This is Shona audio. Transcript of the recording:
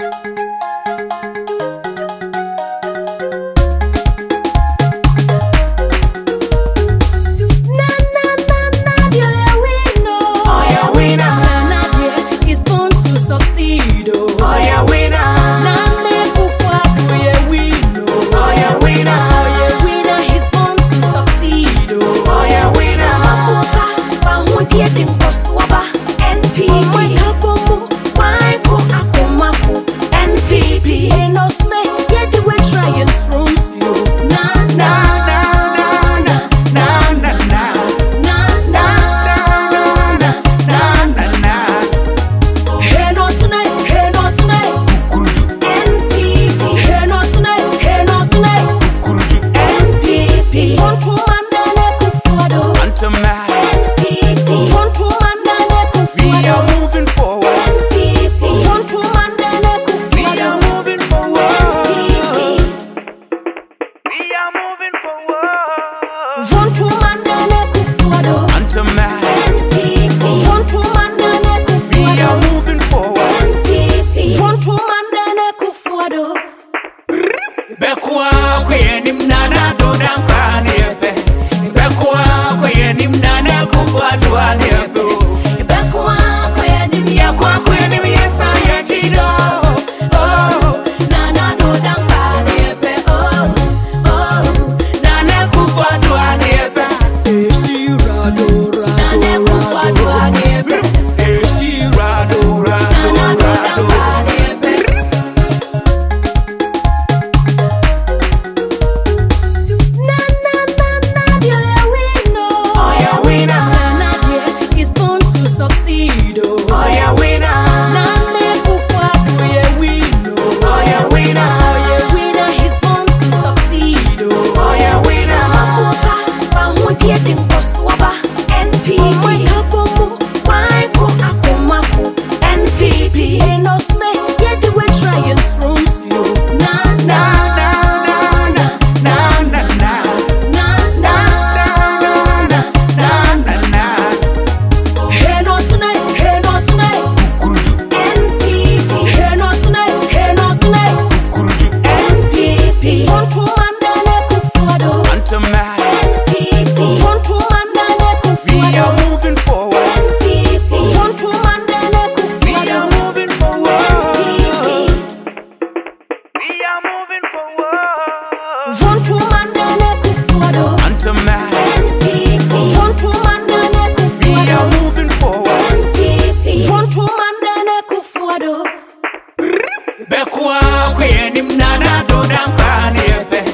Thank you. One two, man. bekuwa kuyeni mnana dodamkaniyepe